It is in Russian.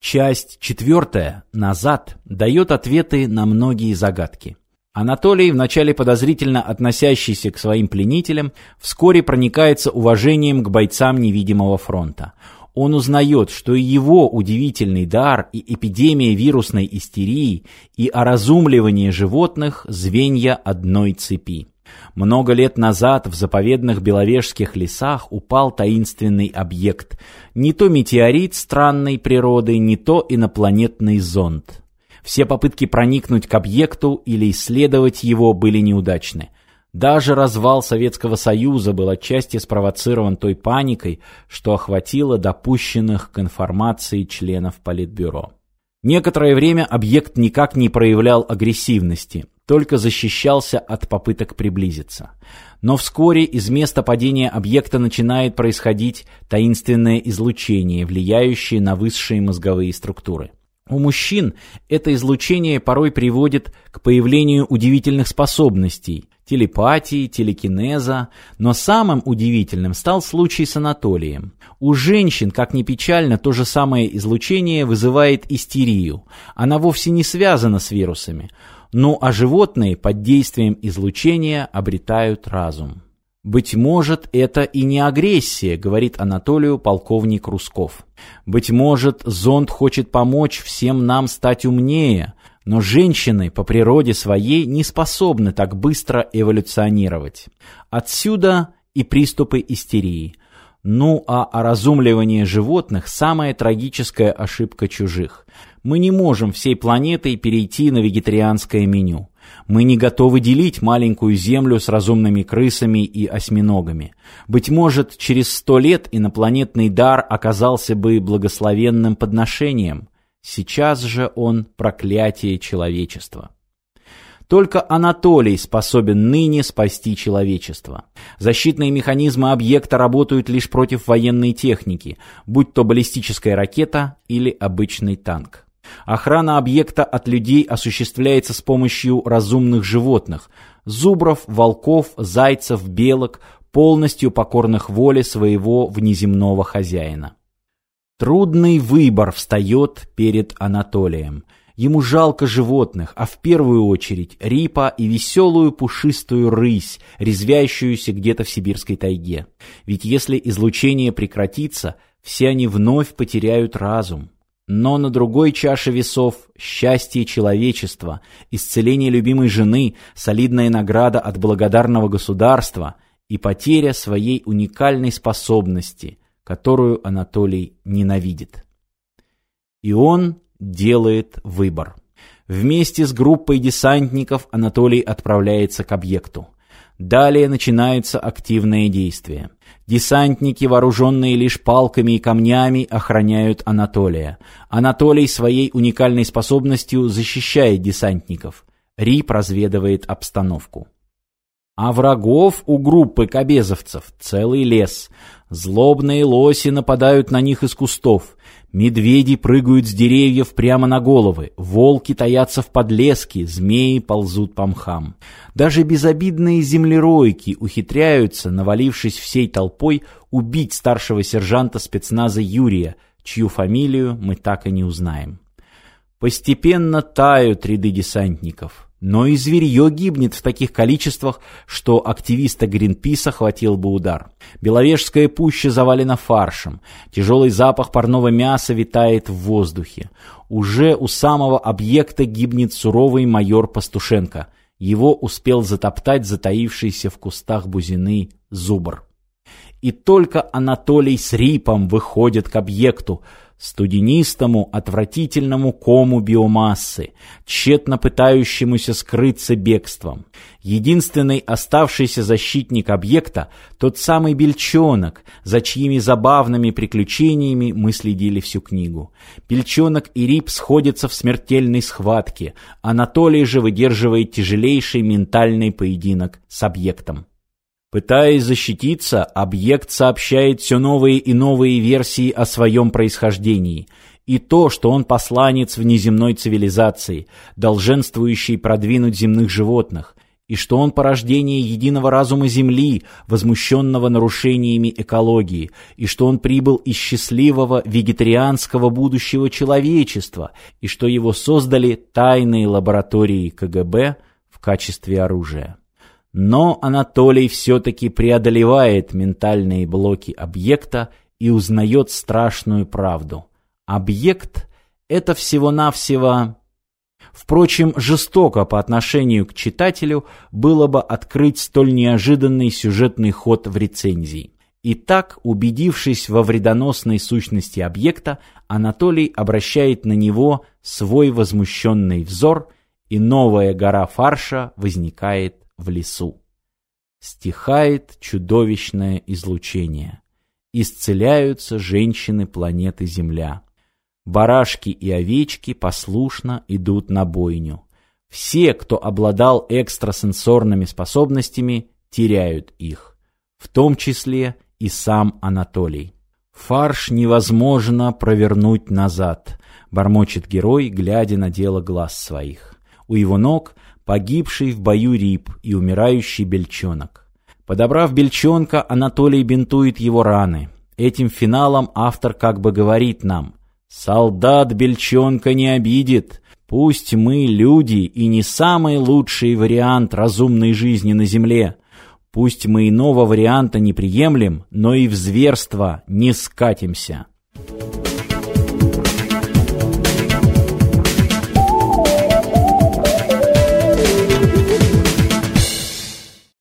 Часть четвертая, назад, дает ответы на многие загадки. Анатолий, вначале подозрительно относящийся к своим пленителям, вскоре проникается уважением к бойцам невидимого фронта. Он узнает, что и его удивительный дар, и эпидемия вирусной истерии, и оразумливание животных – звенья одной цепи. Много лет назад в заповедных беловежских лесах упал таинственный объект. Не то метеорит странной природы, не то инопланетный зонд. Все попытки проникнуть к объекту или исследовать его были неудачны. Даже развал Советского Союза был отчасти спровоцирован той паникой, что охватило допущенных к информации членов Политбюро. Некоторое время объект никак не проявлял агрессивности, только защищался от попыток приблизиться. Но вскоре из места падения объекта начинает происходить таинственное излучение, влияющее на высшие мозговые структуры. У мужчин это излучение порой приводит к появлению удивительных способностей – телепатии, телекинеза, но самым удивительным стал случай с Анатолием. У женщин, как ни печально, то же самое излучение вызывает истерию. Она вовсе не связана с вирусами – ну а животные под действием излучения обретают разум. «Быть может, это и не агрессия», — говорит Анатолию полковник Русков. «Быть может, зонд хочет помочь всем нам стать умнее, но женщины по природе своей не способны так быстро эволюционировать. Отсюда и приступы истерии. Ну а оразумливание животных – самая трагическая ошибка чужих. Мы не можем всей планетой перейти на вегетарианское меню. Мы не готовы делить маленькую Землю с разумными крысами и осьминогами. Быть может, через сто лет инопланетный дар оказался бы благословенным подношением. Сейчас же он проклятие человечества. Только Анатолий способен ныне спасти человечество. Защитные механизмы объекта работают лишь против военной техники, будь то баллистическая ракета или обычный танк. Охрана объекта от людей осуществляется с помощью разумных животных – зубров, волков, зайцев, белок, полностью покорных воле своего внеземного хозяина. Трудный выбор встает перед Анатолием – Ему жалко животных, а в первую очередь рипа и веселую пушистую рысь, резвящуюся где-то в сибирской тайге. Ведь если излучение прекратится, все они вновь потеряют разум. Но на другой чаше весов счастье человечества, исцеление любимой жены, солидная награда от благодарного государства и потеря своей уникальной способности, которую Анатолий ненавидит. И он делает выбор. Вместе с группой десантников Анатолий отправляется к объекту. Далее начинается активное действие. Десантники, вооруженные лишь палками и камнями, охраняют Анатолия. Анатолий своей уникальной способностью защищает десантников. Рип разведывает обстановку. А врагов у группы кобезовцев целый лес. Злобные лоси нападают на них из кустов. Медведи прыгают с деревьев прямо на головы, волки таятся в подлеске, змеи ползут по мхам. Даже безобидные землеройки ухитряются, навалившись всей толпой, убить старшего сержанта спецназа Юрия, чью фамилию мы так и не узнаем. Постепенно тают ряды десантников. Но и зверье гибнет в таких количествах, что активиста Гринписа хватил бы удар. Беловежская пуща завалена фаршем. Тяжелый запах парного мяса витает в воздухе. Уже у самого объекта гибнет суровый майор Пастушенко. Его успел затоптать затаившийся в кустах бузины зубр. И только Анатолий с Рипом выходят к объекту – студенистому, отвратительному кому биомассы, тщетно пытающемуся скрыться бегством. Единственный оставшийся защитник объекта – тот самый Бельчонок, за чьими забавными приключениями мы следили всю книгу. Бельчонок и Рип сходятся в смертельной схватке, Анатолий же выдерживает тяжелейший ментальный поединок с объектом. Пытаясь защититься, объект сообщает все новые и новые версии о своем происхождении. И то, что он посланец внеземной цивилизации, долженствующий продвинуть земных животных. и что он порождение единого разума Земли, возмущенного нарушениями экологии, и что он прибыл из счастливого вегетарианского будущего человечества, и что его создали тайные лаборатории КГБ в качестве оружия. Но Анатолий все-таки преодолевает ментальные блоки объекта и узнает страшную правду. Объект — это всего-навсего Впрочем, жестоко по отношению к читателю было бы открыть столь неожиданный сюжетный ход в рецензии. Итак, убедившись во вредоносной сущности объекта, Анатолий обращает на него свой возмущенный взор, и новая гора фарша возникает в лесу. Стихает чудовищное излучение. Исцеляются женщины планеты Земля. Барашки и овечки послушно идут на бойню. Все, кто обладал экстрасенсорными способностями, теряют их. В том числе и сам Анатолий. «Фарш невозможно провернуть назад», — бормочет герой, глядя на дело глаз своих. У его ног погибший в бою рип и умирающий бельчонок. Подобрав бельчонка, Анатолий бинтует его раны. Этим финалом автор как бы говорит нам Солдат Бельчонка не обидит. Пусть мы люди и не самый лучший вариант разумной жизни на земле. Пусть мы иного варианта не приемлем, но и в зверство не скатимся.